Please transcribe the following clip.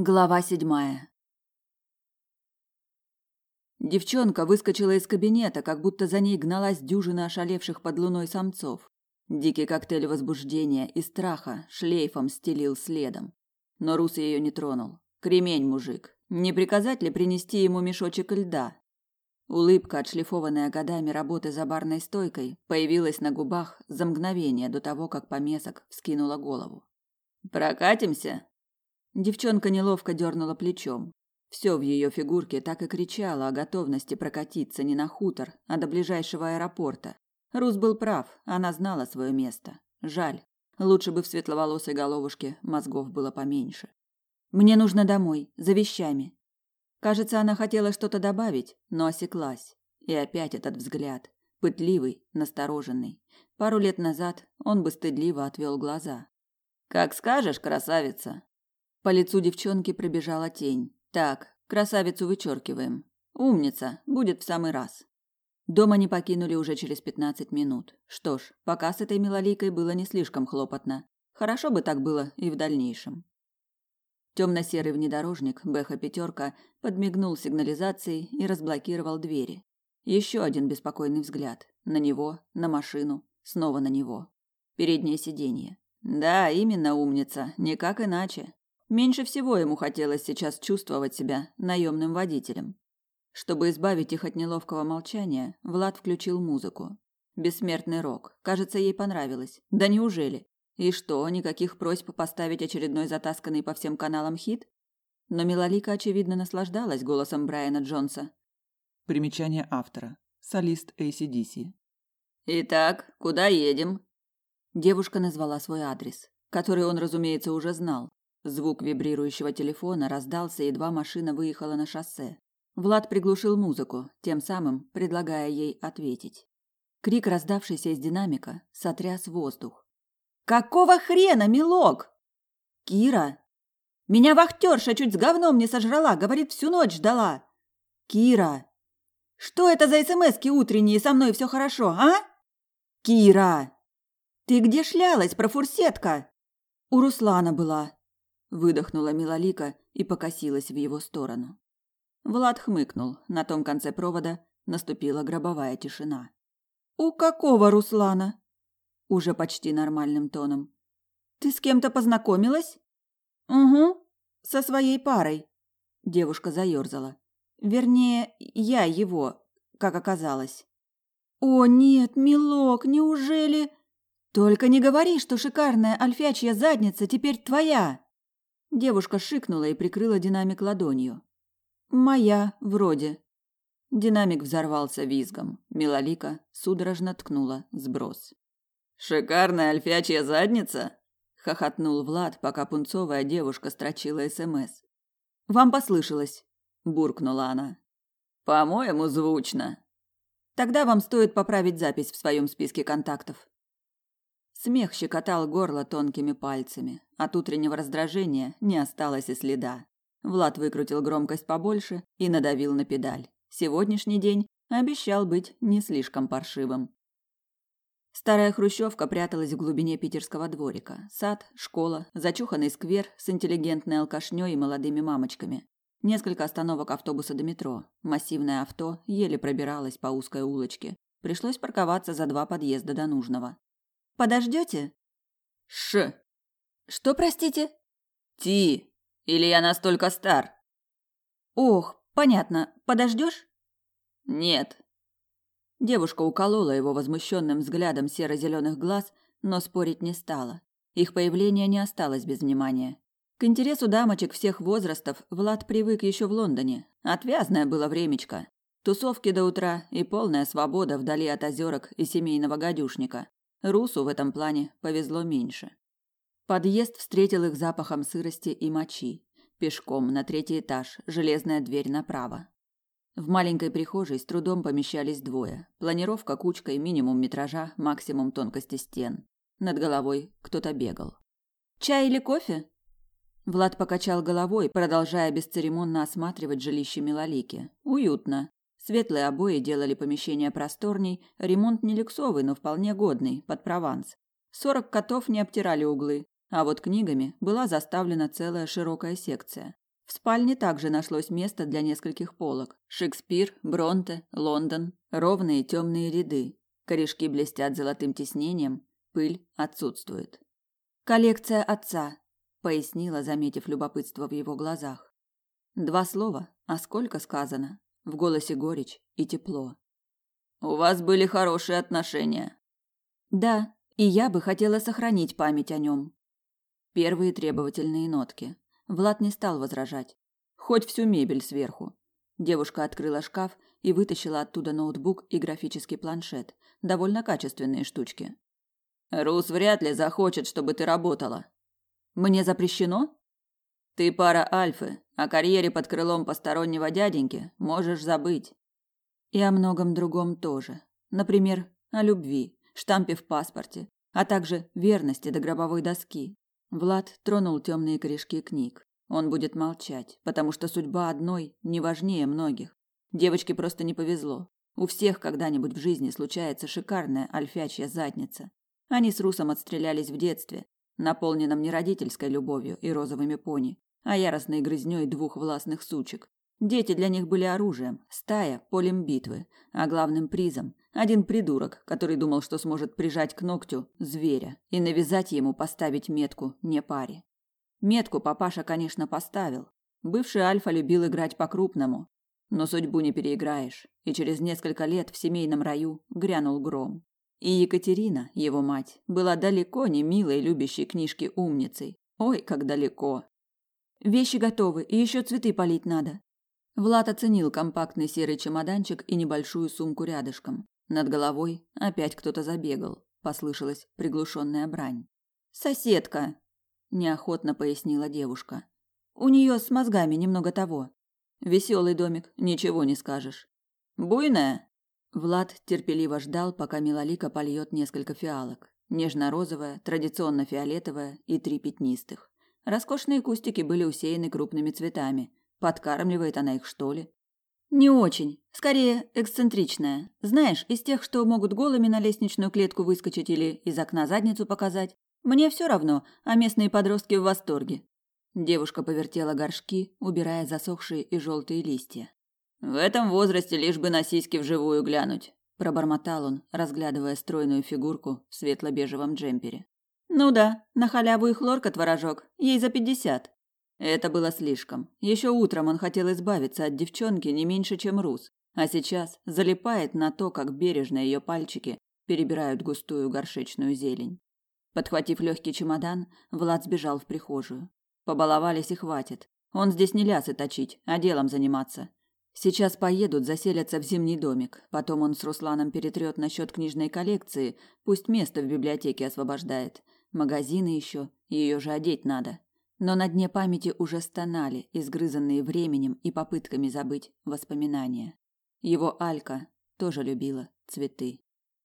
Глава седьмая. Девчонка выскочила из кабинета, как будто за ней гналась дюжина ошалевших под луной самцов. Дикий коктейль возбуждения и страха шлейфом стелил следом. Но Рус ее не тронул. Кремень, мужик. Не приказать ли принести ему мешочек льда? Улыбка, отшлифованная годами работы за барной стойкой, появилась на губах за мгновение до того, как помесок вскинула голову. «Прокатимся?» Девчонка неловко дернула плечом. Все в ее фигурке так и кричало о готовности прокатиться не на хутор, а до ближайшего аэропорта. Рус был прав, она знала свое место. Жаль, лучше бы в светловолосой головушке мозгов было поменьше. Мне нужно домой, за вещами. Кажется, она хотела что-то добавить, но осеклась. И опять этот взгляд, пытливый, настороженный. Пару лет назад он бы стыдливо отвел глаза. Как скажешь, красавица, по лицу девчонки пробежала тень. Так, красавицу вычеркиваем. Умница, будет в самый раз. Дома не покинули уже через пятнадцать минут. Что ж, пока с этой милоликой было не слишком хлопотно. Хорошо бы так было и в дальнейшем. Темно-серый внедорожник Бэха пятерка подмигнул сигнализацией и разблокировал двери. Еще один беспокойный взгляд. На него, на машину, снова на него. Переднее сиденье. Да, именно умница, никак иначе. Меньше всего ему хотелось сейчас чувствовать себя наемным водителем. Чтобы избавить их от неловкого молчания, Влад включил музыку. Бессмертный рок. Кажется, ей понравилось. Да неужели? И что, никаких просьб поставить очередной затасканный по всем каналам хит? Но Милолика, очевидно, наслаждалась голосом Брайана Джонса. Примечание автора. Солист ACDC. «Итак, куда едем?» Девушка назвала свой адрес, который он, разумеется, уже знал. Звук вибрирующего телефона раздался, едва машина выехала на шоссе. Влад приглушил музыку, тем самым предлагая ей ответить. Крик, раздавшийся из динамика, сотряс воздух. «Какого хрена, милок?» «Кира!» «Меня вахтерша чуть с говном не сожрала, говорит, всю ночь ждала!» «Кира!» «Что это за смски утренние, со мной все хорошо, а?» «Кира!» «Ты где шлялась, профурсетка?» «У Руслана была», выдохнула Милолика и покосилась в его сторону. Влад хмыкнул. На том конце провода наступила гробовая тишина. У какого Руслана? Уже почти нормальным тоном. Ты с кем-то познакомилась? Угу, со своей парой. Девушка заерзала. Вернее, я его, как оказалось. О, нет, милок, неужели? Только не говори, что шикарная альфячья задница теперь твоя. Девушка шикнула и прикрыла динамик ладонью. Моя, вроде. Динамик взорвался визгом. Милолика судорожно ткнула сброс. Шикарная альфячья задница, хохотнул Влад, пока пунцовая девушка строчила СМС. Вам послышалось, буркнула она. По-моему, звучно. Тогда вам стоит поправить запись в своем списке контактов. Смех щекотал горло тонкими пальцами. От утреннего раздражения не осталось и следа. Влад выкрутил громкость побольше и надавил на педаль. Сегодняшний день обещал быть не слишком паршивым. Старая хрущевка пряталась в глубине питерского дворика. Сад, школа, зачуханный сквер с интеллигентной алкашней и молодыми мамочками. Несколько остановок автобуса до метро. Массивное авто еле пробиралось по узкой улочке. Пришлось парковаться за два подъезда до нужного. Подождете? Ш. Что, простите? Ти. Или я настолько стар? Ох, понятно. Подождешь? Нет. Девушка уколола его возмущенным взглядом серо-зеленых глаз, но спорить не стала. Их появление не осталось без внимания. К интересу дамочек всех возрастов Влад привык еще в Лондоне. Отвязное было времечко. Тусовки до утра и полная свобода вдали от озерок и семейного гадюшника. Русу в этом плане повезло меньше. Подъезд встретил их запахом сырости и мочи. Пешком на третий этаж, железная дверь направо. В маленькой прихожей с трудом помещались двое. Планировка кучкой, минимум метража, максимум тонкости стен. Над головой кто-то бегал. «Чай или кофе?» Влад покачал головой, продолжая бесцеремонно осматривать жилище Милолики. Уютно. Светлые обои делали помещение просторней, ремонт не люксовый, но вполне годный, под Прованс. Сорок котов не обтирали углы, а вот книгами была заставлена целая широкая секция. В спальне также нашлось место для нескольких полок. Шекспир, Бронте, Лондон, ровные темные ряды. Корешки блестят золотым тиснением, пыль отсутствует. Коллекция отца, пояснила, заметив любопытство в его глазах. Два слова, а сколько сказано? В голосе горечь и тепло. У вас были хорошие отношения. Да, и я бы хотела сохранить память о нем. Первые требовательные нотки. Влад не стал возражать. Хоть всю мебель сверху. Девушка открыла шкаф и вытащила оттуда ноутбук и графический планшет. Довольно качественные штучки. Рус вряд ли захочет, чтобы ты работала. Мне запрещено? Ты пара альфы, о карьере под крылом постороннего дяденьки можешь забыть. И о многом другом тоже. Например, о любви, штампе в паспорте, а также верности до гробовой доски. Влад тронул темные корешки книг. Он будет молчать, потому что судьба одной не важнее многих. Девочке просто не повезло. У всех когда-нибудь в жизни случается шикарная альфячья задница. Они с Русом отстрелялись в детстве, наполненном не родительской любовью и розовыми пони, а яростной грызнёй двух властных сучек. Дети для них были оружием, стая – полем битвы, а главным призом – один придурок, который думал, что сможет прижать к ногтю зверя и навязать ему поставить метку не паре. Метку папаша, конечно, поставил. Бывший Альфа любил играть по-крупному, но судьбу не переиграешь, и через несколько лет в семейном раю грянул гром. И Екатерина, его мать, была далеко не милой, любящей книжки умницей. Ой, как далеко. Вещи готовы, и еще цветы полить надо. Влад оценил компактный серый чемоданчик и небольшую сумку рядышком. Над головой опять кто-то забегал. Послышалась приглушенная брань. Соседка, неохотно пояснила девушка. У нее с мозгами немного того. Веселый домик, ничего не скажешь. Буйная? Влад терпеливо ждал, пока Милолика польет несколько фиалок. Нежно-розовая, традиционно фиолетовая и три пятнистых. Роскошные кустики были усеяны крупными цветами. Подкармливает она их, что ли? Не очень, скорее эксцентричная. Знаешь, из тех, что могут голыми на лестничную клетку выскочить или из окна задницу показать. Мне все равно, а местные подростки в восторге. Девушка повертела горшки, убирая засохшие и желтые листья. В этом возрасте лишь бы на сиськи вживую глянуть, пробормотал он, разглядывая стройную фигурку в светло-бежевом джемпере. Ну да, на халяву и хлорка творожок, ей за пятьдесят. Это было слишком. Еще утром он хотел избавиться от девчонки не меньше, чем Рус, а сейчас залипает на то, как бережно ее пальчики перебирают густую горшечную зелень. Подхватив легкий чемодан, Влад сбежал в прихожую. Побаловались и хватит. Он здесь не лясы точить, а делом заниматься. Сейчас поедут, заселятся в зимний домик. Потом он с Русланом перетрет насчет книжной коллекции, пусть место в библиотеке освобождает. Магазины еще, ее же одеть надо но на дне памяти уже стонали, изгрызанные временем и попытками забыть воспоминания. Его Алька тоже любила цветы.